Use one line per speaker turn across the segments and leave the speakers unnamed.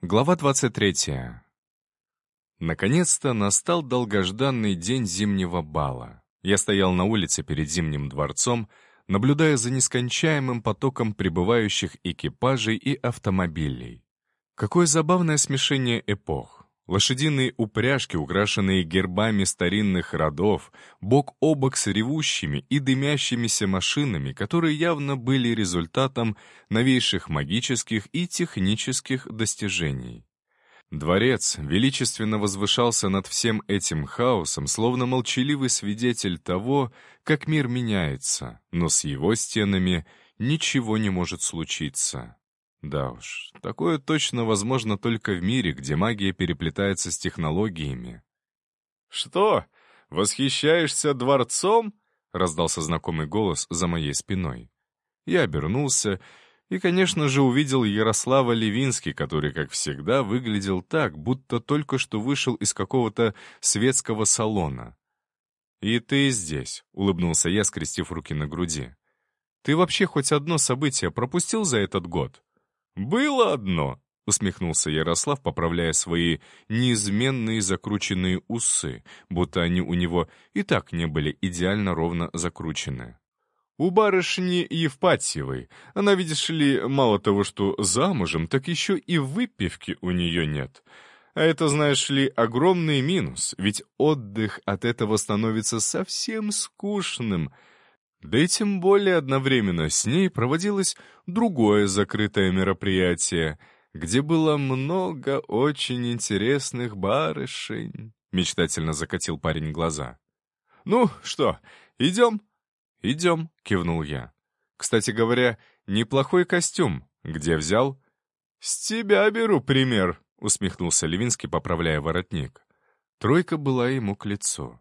Глава 23. Наконец-то настал долгожданный день зимнего бала. Я стоял на улице перед Зимним дворцом, наблюдая за нескончаемым потоком прибывающих экипажей и автомобилей. Какое забавное смешение эпох. Лошадиные упряжки, украшенные гербами старинных родов, бок о бок с ревущими и дымящимися машинами, которые явно были результатом новейших магических и технических достижений. Дворец величественно возвышался над всем этим хаосом, словно молчаливый свидетель того, как мир меняется, но с его стенами ничего не может случиться. Да уж, такое точно возможно только в мире, где магия переплетается с технологиями.
«Что, восхищаешься дворцом?» — раздался знакомый голос за моей спиной.
Я обернулся и, конечно же, увидел Ярослава Левинский, который, как всегда, выглядел так, будто только что вышел из какого-то светского салона. «И ты здесь», — улыбнулся я, скрестив руки на груди. «Ты вообще хоть одно событие пропустил за этот год?»
«Было одно», —
усмехнулся Ярослав, поправляя свои неизменные закрученные усы, будто они у него и так не были идеально ровно закручены.
«У барышни Евпатьевой. Она, видишь ли, мало того, что замужем, так еще и выпивки у нее нет». А это, знаешь ли, огромный минус, ведь отдых от этого становится совсем скучным — да и тем более одновременно с ней проводилось другое закрытое мероприятие, где было много очень интересных барышень. Мечтательно закатил парень глаза. «Ну что, идем?»
«Идем», — кивнул я. «Кстати говоря, неплохой костюм. Где взял?»
«С тебя беру пример», — усмехнулся Левинский, поправляя воротник.
Тройка была ему к лицу.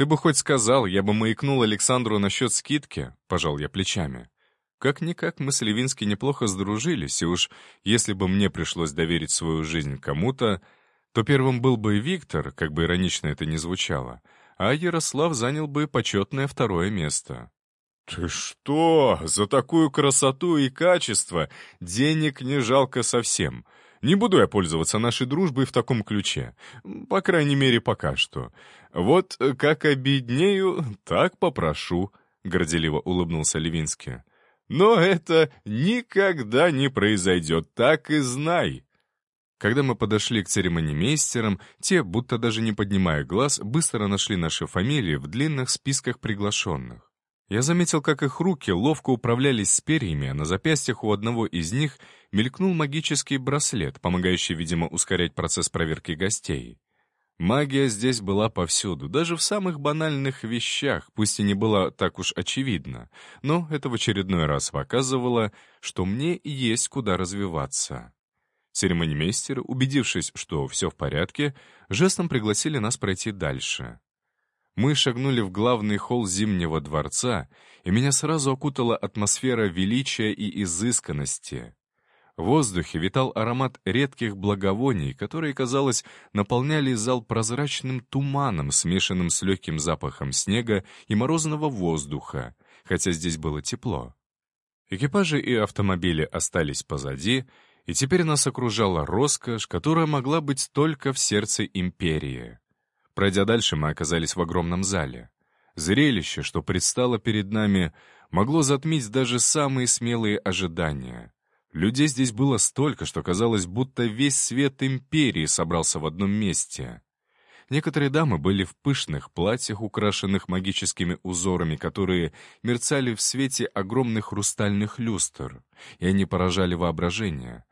«Ты бы хоть сказал, я бы маякнул Александру насчет скидки», — пожал я плечами. Как-никак мы с Левински неплохо сдружились, и уж если бы мне пришлось доверить свою жизнь кому-то, то первым был бы Виктор, как бы иронично это ни звучало, а Ярослав занял бы почетное второе место.
«Ты что? За такую красоту и качество денег не жалко совсем. Не буду я пользоваться нашей дружбой в таком ключе. По крайней мере, пока что. Вот как обеднею, так попрошу», — горделиво улыбнулся Левинский. «Но это никогда не произойдет, так и знай».
Когда мы подошли к церемонимейстерам, те, будто даже не поднимая глаз, быстро нашли наши фамилии в длинных списках приглашенных. Я заметил, как их руки ловко управлялись с перьями, а на запястьях у одного из них мелькнул магический браслет, помогающий, видимо, ускорять процесс проверки гостей. Магия здесь была повсюду, даже в самых банальных вещах, пусть и не было так уж очевидно, но это в очередной раз показывало, что мне есть куда развиваться. Церемонимейстеры, убедившись, что все в порядке, жестом пригласили нас пройти дальше. Мы шагнули в главный холл Зимнего дворца, и меня сразу окутала атмосфера величия и изысканности. В воздухе витал аромат редких благовоний, которые, казалось, наполняли зал прозрачным туманом, смешанным с легким запахом снега и морозного воздуха, хотя здесь было тепло. Экипажи и автомобили остались позади, и теперь нас окружала роскошь, которая могла быть только в сердце империи. Пройдя дальше, мы оказались в огромном зале. Зрелище, что предстало перед нами, могло затмить даже самые смелые ожидания. Людей здесь было столько, что казалось, будто весь свет империи собрался в одном месте. Некоторые дамы были в пышных платьях, украшенных магическими узорами, которые мерцали в свете огромных хрустальных люстр, и они поражали воображение.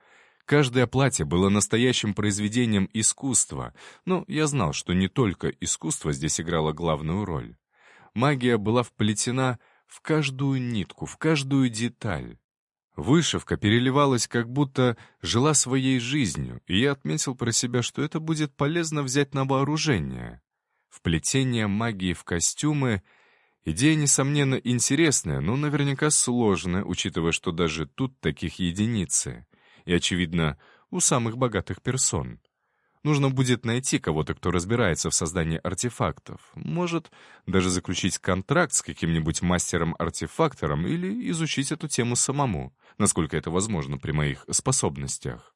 Каждое платье было настоящим произведением искусства, но я знал, что не только искусство здесь играло главную роль. Магия была вплетена в каждую нитку, в каждую деталь. Вышивка переливалась, как будто жила своей жизнью, и я отметил про себя, что это будет полезно взять на вооружение. Вплетение магии в костюмы — идея, несомненно, интересная, но наверняка сложная, учитывая, что даже тут таких единицы — и, очевидно, у самых богатых персон. Нужно будет найти кого-то, кто разбирается в создании артефактов. Может, даже заключить контракт с каким-нибудь мастером-артефактором или изучить эту тему самому, насколько это возможно при моих способностях.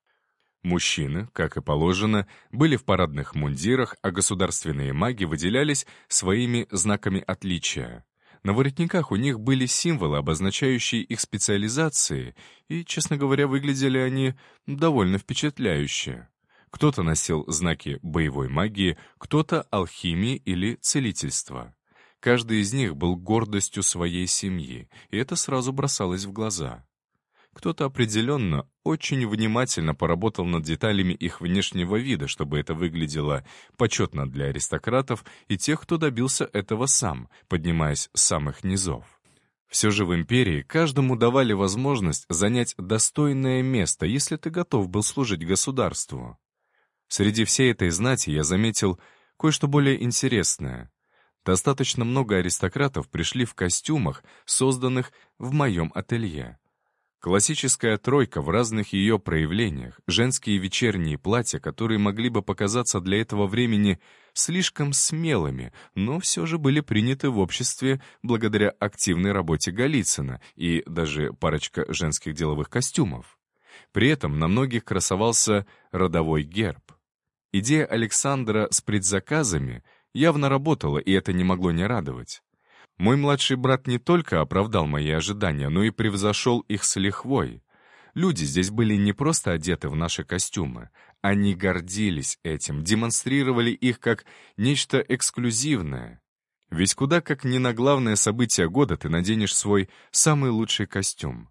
Мужчины, как и положено, были в парадных мундирах, а государственные маги выделялись своими знаками отличия. На воротниках у них были символы, обозначающие их специализации, и, честно говоря, выглядели они довольно впечатляюще. Кто-то носил знаки боевой магии, кто-то — алхимии или целительства. Каждый из них был гордостью своей семьи, и это сразу бросалось в глаза. Кто-то определенно очень внимательно поработал над деталями их внешнего вида, чтобы это выглядело почетно для аристократов и тех, кто добился этого сам, поднимаясь с самых низов. Все же в империи каждому давали возможность занять достойное место, если ты готов был служить государству. Среди всей этой знати я заметил кое-что более интересное. Достаточно много аристократов пришли в костюмах, созданных в моем ателье. Классическая тройка в разных ее проявлениях, женские вечерние платья, которые могли бы показаться для этого времени слишком смелыми, но все же были приняты в обществе благодаря активной работе Голицына и даже парочка женских деловых костюмов. При этом на многих красовался родовой герб. Идея Александра с предзаказами явно работала, и это не могло не радовать. Мой младший брат не только оправдал мои ожидания, но и превзошел их с лихвой. Люди здесь были не просто одеты в наши костюмы. Они гордились этим, демонстрировали их как нечто эксклюзивное. Ведь куда как не на главное событие года ты наденешь свой самый лучший костюм.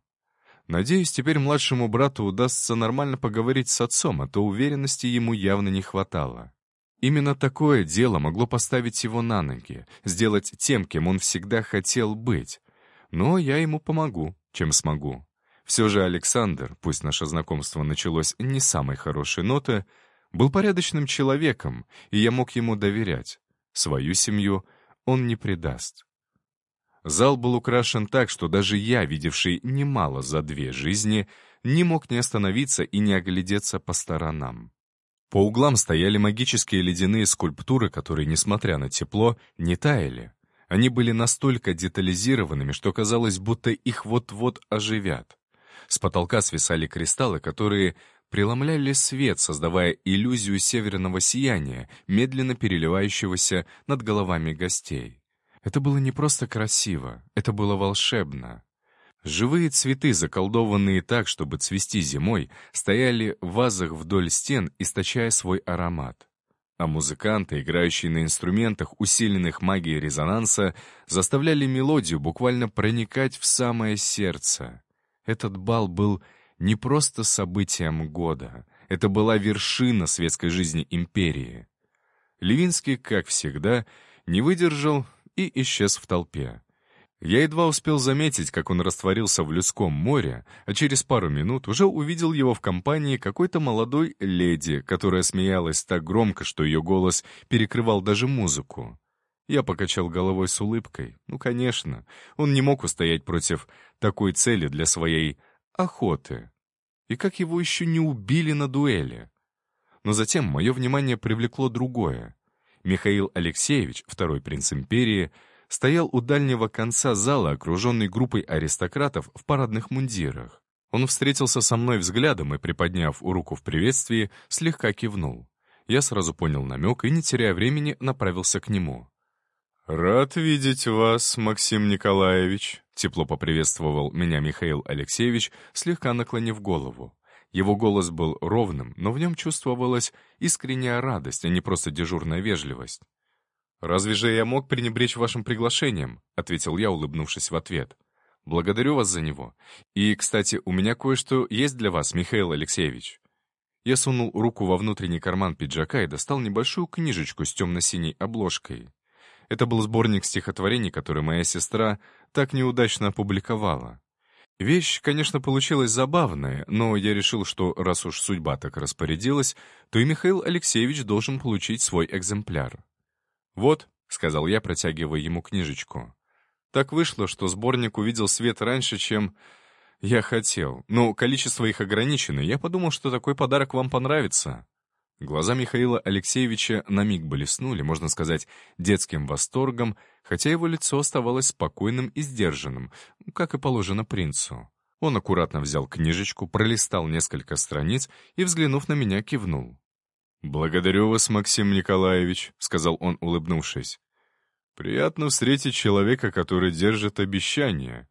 Надеюсь, теперь младшему брату удастся нормально поговорить с отцом, а то уверенности ему явно не хватало. Именно такое дело могло поставить его на ноги, сделать тем, кем он всегда хотел быть. Но я ему помогу, чем смогу. Все же Александр, пусть наше знакомство началось не с самой хорошей ноты, был порядочным человеком, и я мог ему доверять. Свою семью он не предаст. Зал был украшен так, что даже я, видевший немало за две жизни, не мог не остановиться и не оглядеться по сторонам. По углам стояли магические ледяные скульптуры, которые, несмотря на тепло, не таяли. Они были настолько детализированными, что казалось, будто их вот-вот оживят. С потолка свисали кристаллы, которые преломляли свет, создавая иллюзию северного сияния, медленно переливающегося над головами гостей. Это было не просто красиво, это было волшебно. Живые цветы, заколдованные так, чтобы цвести зимой, стояли в вазах вдоль стен, источая свой аромат. А музыканты, играющие на инструментах, усиленных магией резонанса, заставляли мелодию буквально проникать в самое сердце. Этот бал был не просто событием года, это была вершина светской жизни империи. Левинский, как всегда, не выдержал и исчез в толпе. Я едва успел заметить, как он растворился в людском море, а через пару минут уже увидел его в компании какой-то молодой леди, которая смеялась так громко, что ее голос перекрывал даже музыку. Я покачал головой с улыбкой. Ну, конечно, он не мог устоять против такой цели для своей охоты. И как его еще не убили на дуэли? Но затем мое внимание привлекло другое. Михаил Алексеевич, второй принц империи, стоял у дальнего конца зала, окруженный группой аристократов в парадных мундирах. Он встретился со мной взглядом и, приподняв руку в приветствии, слегка кивнул. Я сразу понял намек и, не теряя времени, направился к нему. «Рад видеть вас, Максим Николаевич», — тепло поприветствовал меня Михаил Алексеевич, слегка наклонив голову. Его голос был ровным, но в нем чувствовалась искренняя радость, а не просто дежурная вежливость. «Разве же я мог пренебречь вашим приглашением?» — ответил я, улыбнувшись в ответ. «Благодарю вас за него. И, кстати, у меня кое-что есть для вас, Михаил Алексеевич». Я сунул руку во внутренний карман пиджака и достал небольшую книжечку с темно-синей обложкой. Это был сборник стихотворений, который моя сестра так неудачно опубликовала. Вещь, конечно, получилась забавная, но я решил, что раз уж судьба так распорядилась, то и Михаил Алексеевич должен получить свой экземпляр. «Вот», — сказал я, протягивая ему книжечку. Так вышло, что сборник увидел свет раньше, чем я хотел. Но количество их ограничено, я подумал, что такой подарок вам понравится. Глаза Михаила Алексеевича на миг блеснули, можно сказать, детским восторгом, хотя его лицо оставалось спокойным и сдержанным, как и положено принцу. Он аккуратно взял книжечку, пролистал несколько страниц и, взглянув на меня, кивнул. «Благодарю вас, Максим Николаевич», — сказал он, улыбнувшись. «Приятно встретить человека, который держит обещания.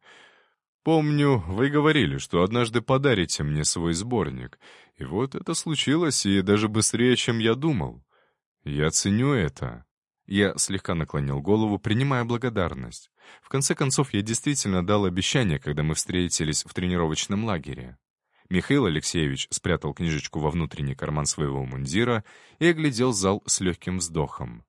Помню, вы говорили, что однажды подарите мне свой сборник. И вот это случилось, и даже быстрее, чем я думал. Я ценю это». Я слегка наклонил голову, принимая благодарность. В конце концов, я действительно дал обещание, когда мы встретились в тренировочном лагере. Михаил Алексеевич спрятал книжечку во внутренний карман своего мундира и оглядел зал с легким вздохом.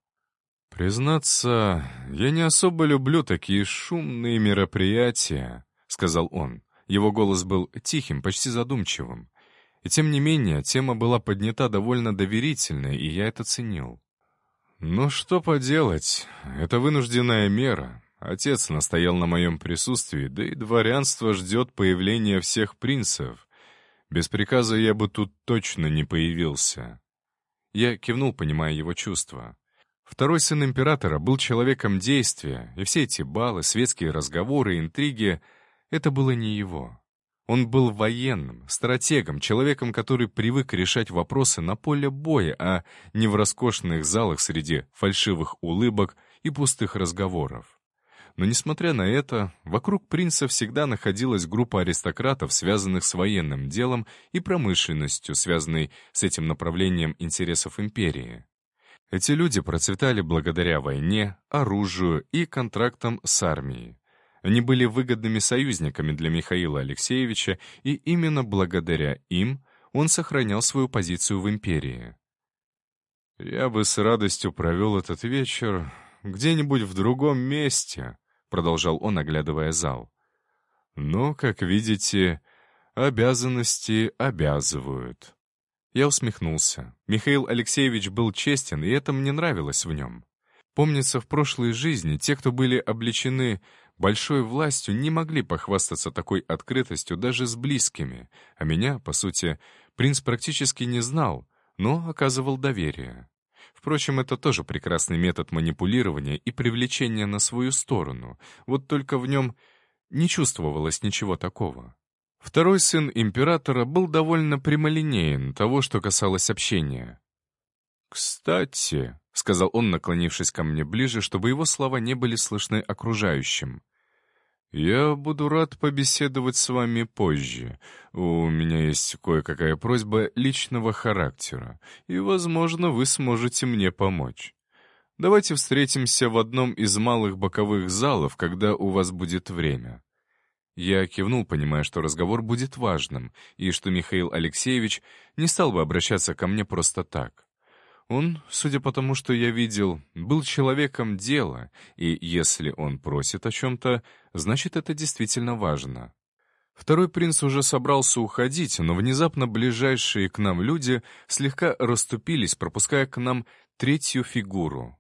«Признаться, я не особо люблю такие шумные мероприятия», — сказал он. Его голос был тихим, почти задумчивым. И тем не менее, тема была поднята довольно доверительно, и я это ценил. «Ну что поделать, это вынужденная мера. Отец настоял на моем присутствии, да и дворянство ждет появления всех принцев. Без приказа я бы тут точно не появился. Я кивнул, понимая его чувства. Второй сын императора был человеком действия, и все эти балы, светские разговоры, интриги — это было не его. Он был военным, стратегом, человеком, который привык решать вопросы на поле боя, а не в роскошных залах среди фальшивых улыбок и пустых разговоров. Но, несмотря на это, вокруг принца всегда находилась группа аристократов, связанных с военным делом и промышленностью, связанной с этим направлением интересов империи. Эти люди процветали благодаря войне, оружию и контрактам с армией. Они были выгодными союзниками для Михаила Алексеевича, и именно благодаря им он сохранял свою позицию в империи. «Я бы с радостью провел этот вечер где-нибудь в другом месте», продолжал он, оглядывая зал. «Но, как видите, обязанности обязывают». Я усмехнулся. Михаил Алексеевич был честен, и это мне нравилось в нем. Помнится, в прошлой жизни те, кто были обличены большой властью, не могли похвастаться такой открытостью даже с близкими, а меня, по сути, принц практически не знал, но оказывал доверие. Впрочем, это тоже прекрасный метод манипулирования и привлечения на свою сторону, вот только в нем не чувствовалось ничего такого. Второй сын императора был довольно прямолинеен того, что касалось общения. «Кстати», — сказал он, наклонившись ко мне ближе, чтобы его слова не были слышны окружающим, «Я буду рад побеседовать с вами позже. У меня есть кое-какая просьба личного характера, и, возможно, вы сможете мне помочь. Давайте встретимся в одном из малых боковых залов, когда у вас будет время». Я кивнул, понимая, что разговор будет важным, и что Михаил Алексеевич не стал бы обращаться ко мне просто так. Он, судя по тому, что я видел, был человеком дела, и если он просит о чем-то, значит, это действительно важно. Второй принц уже собрался уходить, но внезапно ближайшие к нам люди слегка расступились, пропуская к нам третью фигуру.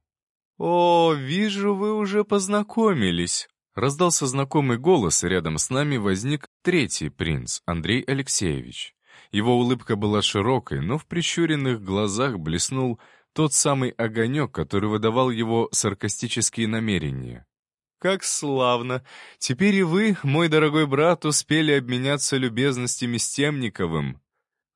«О, вижу, вы уже познакомились!» Раздался знакомый голос, рядом с нами возник третий принц, Андрей Алексеевич. Его улыбка была широкой, но в прищуренных глазах блеснул тот самый огонек, который выдавал его саркастические намерения. «Как славно! Теперь и вы, мой дорогой брат, успели обменяться любезностями с Темниковым».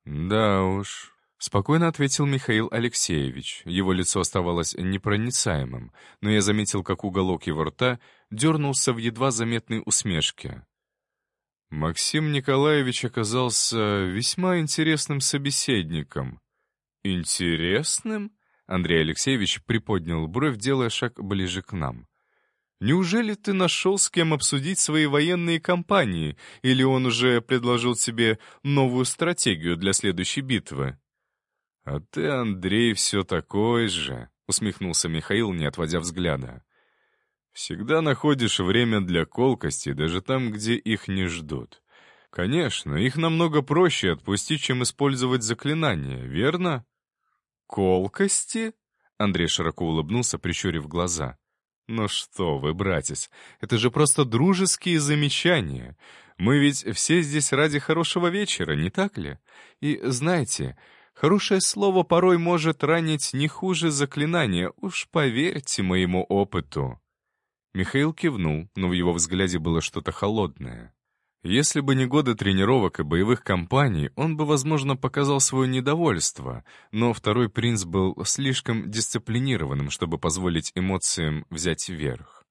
«Да уж», — спокойно ответил Михаил Алексеевич. Его лицо оставалось непроницаемым, но я заметил, как уголок его рта дернулся в едва заметной усмешке. Максим Николаевич оказался весьма интересным собеседником. «Интересным?» — Андрей Алексеевич приподнял бровь, делая шаг ближе к нам. «Неужели ты нашел с кем обсудить свои военные кампании, или он уже предложил тебе новую стратегию для следующей битвы?» «А ты, Андрей, все такой же», — усмехнулся Михаил, не отводя взгляда. Всегда находишь время для колкости, даже там, где их не ждут. Конечно, их намного проще отпустить, чем использовать заклинания, верно? Колкости? Андрей широко улыбнулся, прищурив глаза. «Ну что вы, братец, это же просто дружеские замечания. Мы ведь все здесь ради хорошего вечера, не так ли? И знаете, хорошее слово порой может ранить не хуже заклинания, уж поверьте моему опыту». Михаил кивнул, но в его взгляде было что-то холодное. Если бы не годы тренировок и боевых кампаний, он бы, возможно, показал свое недовольство, но второй принц был слишком дисциплинированным, чтобы позволить эмоциям взять верх.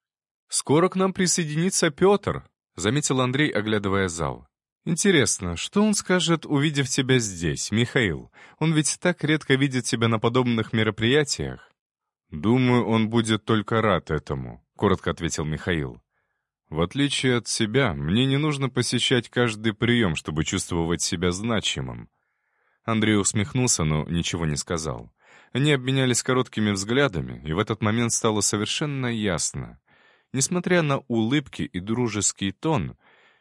«Скоро к нам присоединится Петр», — заметил Андрей, оглядывая зал. «Интересно, что он скажет, увидев тебя здесь, Михаил? Он ведь так редко видит тебя на подобных мероприятиях». «Думаю, он будет только рад этому», — коротко ответил Михаил. В отличие от себя, мне не нужно посещать каждый прием, чтобы чувствовать себя значимым. Андрей усмехнулся, но ничего не сказал. Они обменялись короткими взглядами, и в этот момент стало совершенно ясно. Несмотря на улыбки и дружеский тон,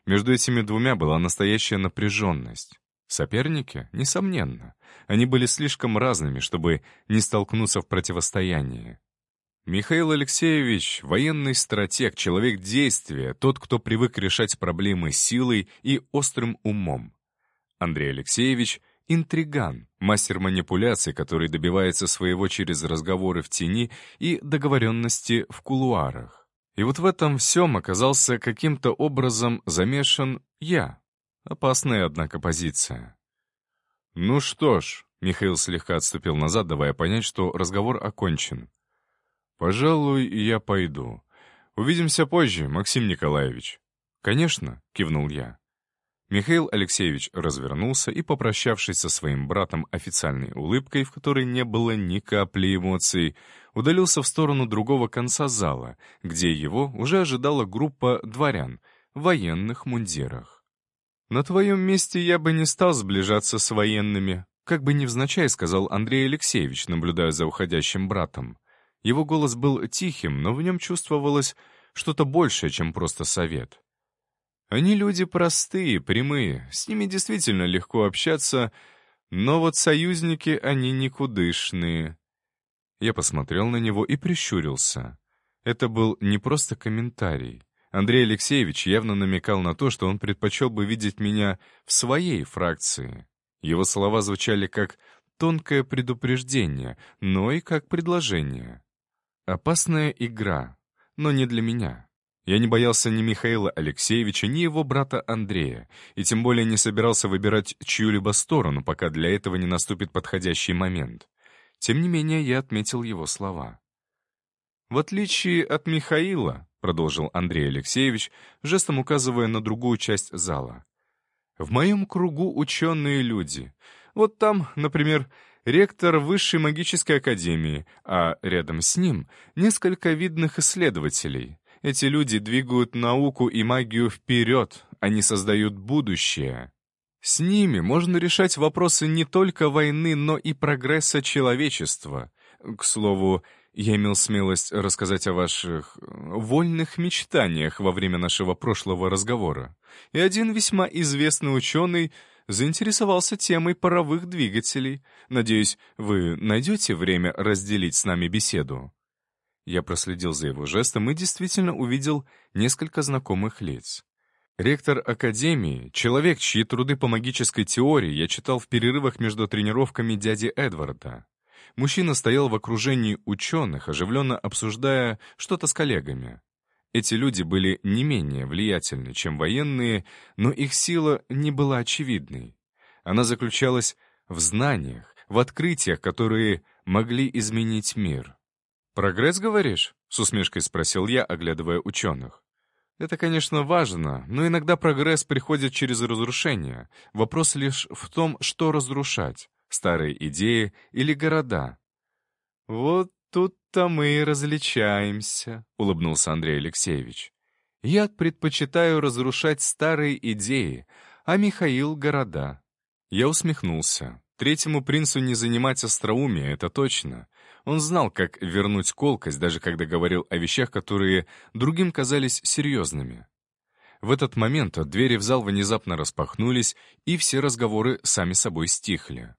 между этими двумя была настоящая напряженность. Соперники? Несомненно. Они были слишком разными, чтобы не столкнуться в противостоянии. Михаил Алексеевич — военный стратег, человек действия, тот, кто привык решать проблемы силой и острым умом. Андрей Алексеевич — интриган, мастер манипуляций, который добивается своего через разговоры в тени и договоренности в кулуарах. И вот в этом всем оказался каким-то образом замешан я. Опасная, однако, позиция. «Ну что ж», — Михаил слегка отступил назад, давая понять, что разговор окончен. «Пожалуй, я пойду. Увидимся позже, Максим Николаевич». «Конечно», — кивнул я. Михаил Алексеевич развернулся и, попрощавшись со своим братом официальной улыбкой, в которой не было ни капли эмоций, удалился в сторону другого конца зала, где его уже ожидала группа дворян в военных мундирах. «На твоем месте я бы не стал сближаться с военными», как бы невзначай сказал Андрей Алексеевич, наблюдая за уходящим братом. Его голос был тихим, но в нем чувствовалось что-то большее, чем просто совет. Они люди простые, прямые, с ними действительно легко общаться, но вот союзники они никудышные. Я посмотрел на него и прищурился. Это был не просто комментарий. Андрей Алексеевич явно намекал на то, что он предпочел бы видеть меня в своей фракции. Его слова звучали как тонкое предупреждение, но и как предложение. Опасная игра, но не для меня. Я не боялся ни Михаила Алексеевича, ни его брата Андрея, и тем более не собирался выбирать чью-либо сторону, пока для этого не наступит подходящий момент. Тем не менее, я отметил его слова. «В отличие от Михаила», — продолжил Андрей Алексеевич, жестом указывая на другую часть зала, «в моем кругу ученые люди. Вот там, например, ректор Высшей магической академии, а рядом с ним несколько видных исследователей. Эти люди двигают науку и магию вперед, они создают будущее. С ними можно решать вопросы не только войны, но и прогресса человечества. К слову, я имел смелость рассказать о ваших вольных мечтаниях во время нашего прошлого разговора. И один весьма известный ученый — заинтересовался темой паровых двигателей. Надеюсь, вы найдете время разделить с нами беседу?» Я проследил за его жестом и действительно увидел несколько знакомых лиц. Ректор Академии, человек, чьи труды по магической теории я читал в перерывах между тренировками дяди Эдварда. Мужчина стоял в окружении ученых, оживленно обсуждая что-то с коллегами. Эти люди были не менее влиятельны, чем военные, но их сила не была очевидной. Она заключалась в знаниях, в открытиях, которые могли изменить мир. «Прогресс, говоришь?» — с усмешкой спросил я, оглядывая ученых. Это, конечно, важно, но иногда прогресс приходит через разрушение. Вопрос лишь в том, что разрушать — старые идеи или города. «Вот «Тут-то мы и различаемся», — улыбнулся Андрей Алексеевич. «Я предпочитаю разрушать старые идеи, а Михаил — города». Я усмехнулся. Третьему принцу не занимать остроумие, это точно. Он знал, как вернуть колкость, даже когда говорил о вещах, которые другим казались серьезными. В этот момент двери в зал внезапно распахнулись, и все разговоры сами собой стихли.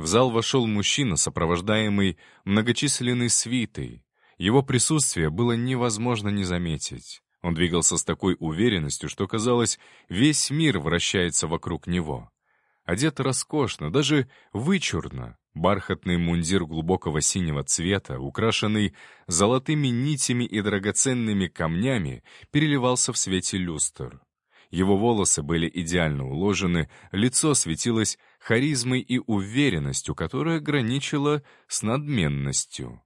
В зал вошел мужчина, сопровождаемый многочисленной свитой. Его присутствие было невозможно не заметить. Он двигался с такой уверенностью, что, казалось, весь мир вращается вокруг него. Одет роскошно, даже вычурно. Бархатный мундир глубокого синего цвета, украшенный золотыми нитями и драгоценными камнями, переливался в свете люстр. Его волосы были идеально уложены, лицо светилось харизмой и уверенностью, которая граничила с надменностью.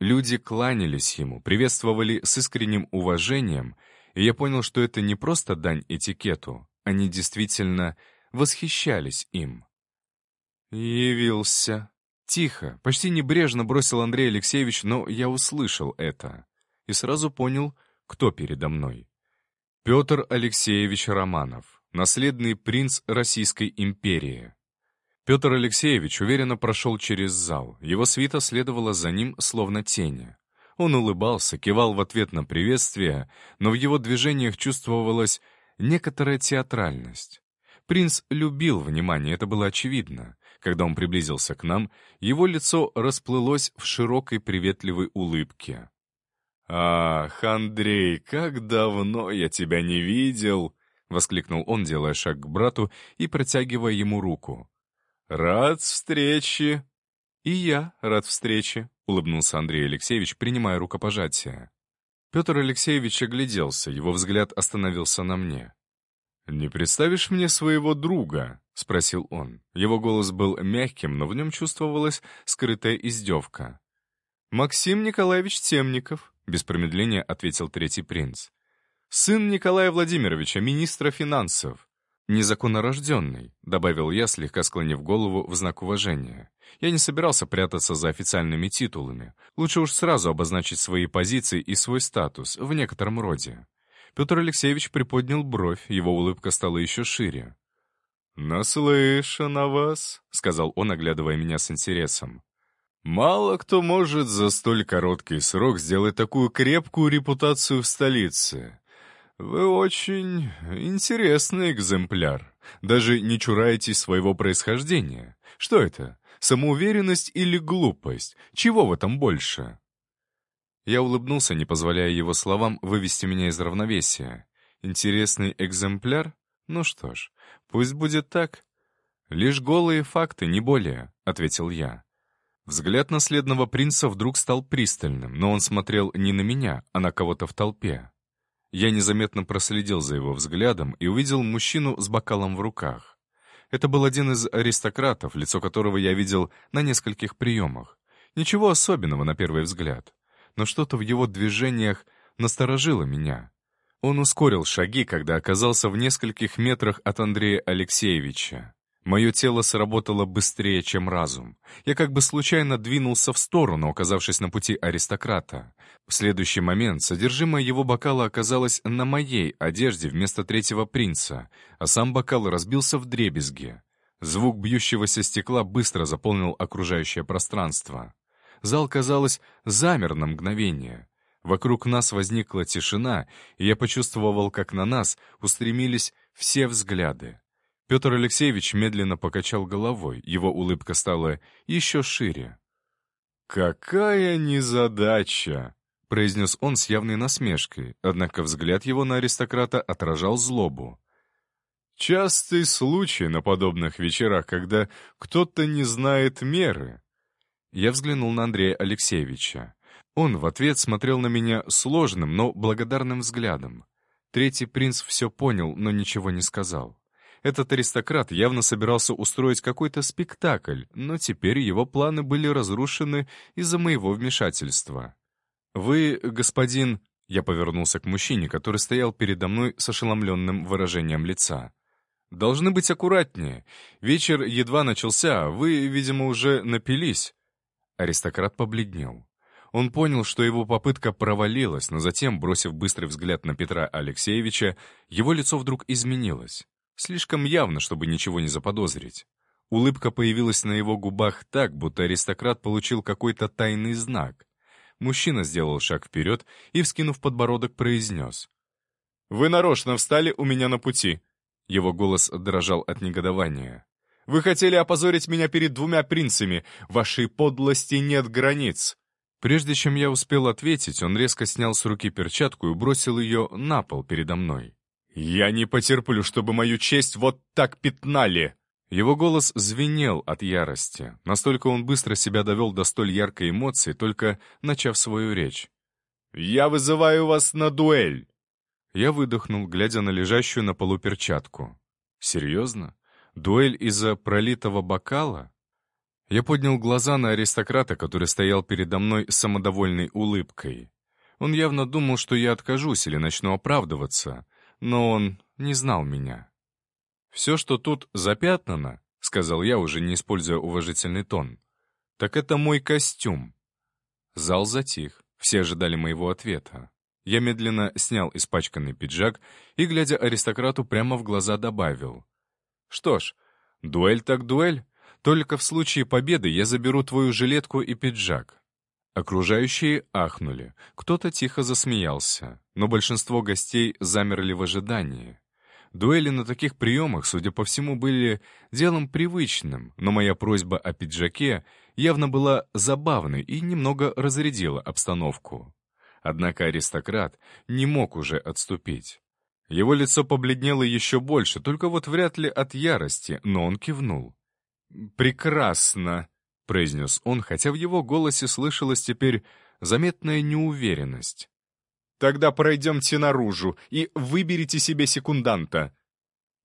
Люди кланялись ему, приветствовали с искренним уважением, и я понял, что это не просто дань этикету, они действительно восхищались им. «Явился», Тихо, почти небрежно бросил Андрей Алексеевич, но я услышал это. И сразу понял, кто передо мной. Петр Алексеевич Романов, наследный принц Российской империи. Петр Алексеевич уверенно прошел через зал, его свита следовала за ним, словно тени. Он улыбался, кивал в ответ на приветствие, но в его движениях чувствовалась некоторая театральность. Принц любил внимание, это было очевидно. Когда он приблизился к нам, его лицо расплылось в широкой приветливой улыбке. «Ах, Андрей, как давно я тебя не видел!» — воскликнул он, делая шаг к брату и протягивая ему руку. «Рад встрече!» «И я рад встрече», — улыбнулся Андрей Алексеевич, принимая рукопожатие. Петр Алексеевич огляделся, его взгляд остановился на мне. «Не представишь мне своего друга?» — спросил он. Его голос был мягким, но в нем чувствовалась скрытая издевка. «Максим Николаевич Темников», — без промедления ответил третий принц. «Сын Николая Владимировича, министра финансов». «Незаконнорожденный», — добавил я, слегка склонив голову в знак уважения. Я не собирался прятаться за официальными титулами. Лучше уж сразу обозначить свои позиции и свой статус в некотором роде. Петр Алексеевич приподнял бровь, его улыбка стала еще шире. «Наслышан о вас», — сказал он, оглядывая меня с интересом. «Мало кто может за столь короткий срок сделать такую крепкую репутацию в столице. Вы очень интересный экземпляр. Даже не чураетесь своего происхождения. Что это? Самоуверенность или глупость? Чего в этом больше?» Я улыбнулся, не позволяя его словам вывести меня из равновесия. Интересный экземпляр? Ну что ж, пусть будет так. Лишь голые факты, не более, — ответил я. Взгляд наследного принца вдруг стал пристальным, но он смотрел не на меня, а на кого-то в толпе. Я незаметно проследил за его взглядом и увидел мужчину с бокалом в руках. Это был один из аристократов, лицо которого я видел на нескольких приемах. Ничего особенного на первый взгляд но что-то в его движениях насторожило меня. Он ускорил шаги, когда оказался в нескольких метрах от Андрея Алексеевича. Мое тело сработало быстрее, чем разум. Я как бы случайно двинулся в сторону, оказавшись на пути аристократа. В следующий момент содержимое его бокала оказалось на моей одежде вместо третьего принца, а сам бокал разбился в дребезги. Звук бьющегося стекла быстро заполнил окружающее пространство. Зал, казалось, замер на мгновение. Вокруг нас возникла тишина, и я почувствовал, как на нас устремились все взгляды. Петр Алексеевич медленно покачал головой, его улыбка стала еще шире. «Какая незадача!» — произнес он с явной насмешкой, однако взгляд его на аристократа отражал злобу. «Частый случай на подобных вечерах, когда кто-то не знает меры. Я взглянул на Андрея Алексеевича. Он в ответ смотрел на меня сложным, но благодарным взглядом. Третий принц все понял, но ничего не сказал. Этот аристократ явно собирался устроить какой-то спектакль, но теперь его планы были разрушены из-за моего вмешательства. «Вы, господин...» Я повернулся к мужчине, который стоял передо мной с ошеломленным выражением лица. «Должны быть аккуратнее. Вечер едва начался, а вы, видимо, уже напились. Аристократ побледнел. Он понял, что его попытка провалилась, но затем, бросив быстрый взгляд на Петра Алексеевича, его лицо вдруг изменилось. Слишком явно, чтобы ничего не заподозрить. Улыбка появилась на его губах так, будто аристократ получил какой-то тайный знак. Мужчина сделал шаг вперед и, вскинув подбородок, произнес. «Вы нарочно встали у меня на пути!» Его голос дрожал от негодования. Вы хотели опозорить меня перед двумя принцами. Вашей подлости нет границ». Прежде чем я успел ответить, он резко снял с руки перчатку и бросил ее на пол передо мной. «Я не потерплю, чтобы мою честь вот так пятнали!» Его голос звенел от ярости. Настолько он быстро себя довел до столь яркой эмоции, только начав свою речь. «Я вызываю вас на дуэль!» Я выдохнул, глядя на лежащую на полу перчатку. «Серьезно? Дуэль из-за пролитого бокала?» Я поднял глаза на аристократа, который стоял передо мной с самодовольной улыбкой. Он явно думал, что я откажусь или начну оправдываться, но он не знал меня. «Все, что тут запятнано», — сказал я, уже не используя уважительный тон, — «так это мой костюм». Зал затих, все ожидали моего ответа. Я медленно снял испачканный пиджак и, глядя аристократу прямо в глаза, добавил. «Что ж, дуэль так дуэль. Только в случае победы я заберу твою жилетку и пиджак». Окружающие ахнули. Кто-то тихо засмеялся, но большинство гостей замерли в ожидании. Дуэли на таких приемах, судя по всему, были делом привычным, но моя просьба о пиджаке явно была забавной и немного разрядила обстановку. Однако аристократ не мог уже отступить. Его лицо побледнело еще больше, только вот вряд ли от ярости, но он кивнул. «Прекрасно», — произнес он, хотя в его голосе слышалась теперь заметная неуверенность. «Тогда пройдемте наружу и выберите себе секунданта».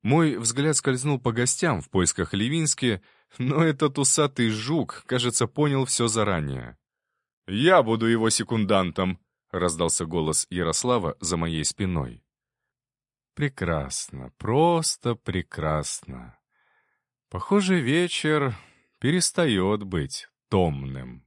Мой взгляд скользнул по гостям в поисках Левински, но этот усатый жук, кажется, понял все заранее. «Я буду его секундантом», — раздался голос Ярослава за моей спиной. «Прекрасно, просто прекрасно. Похоже, вечер перестает быть томным».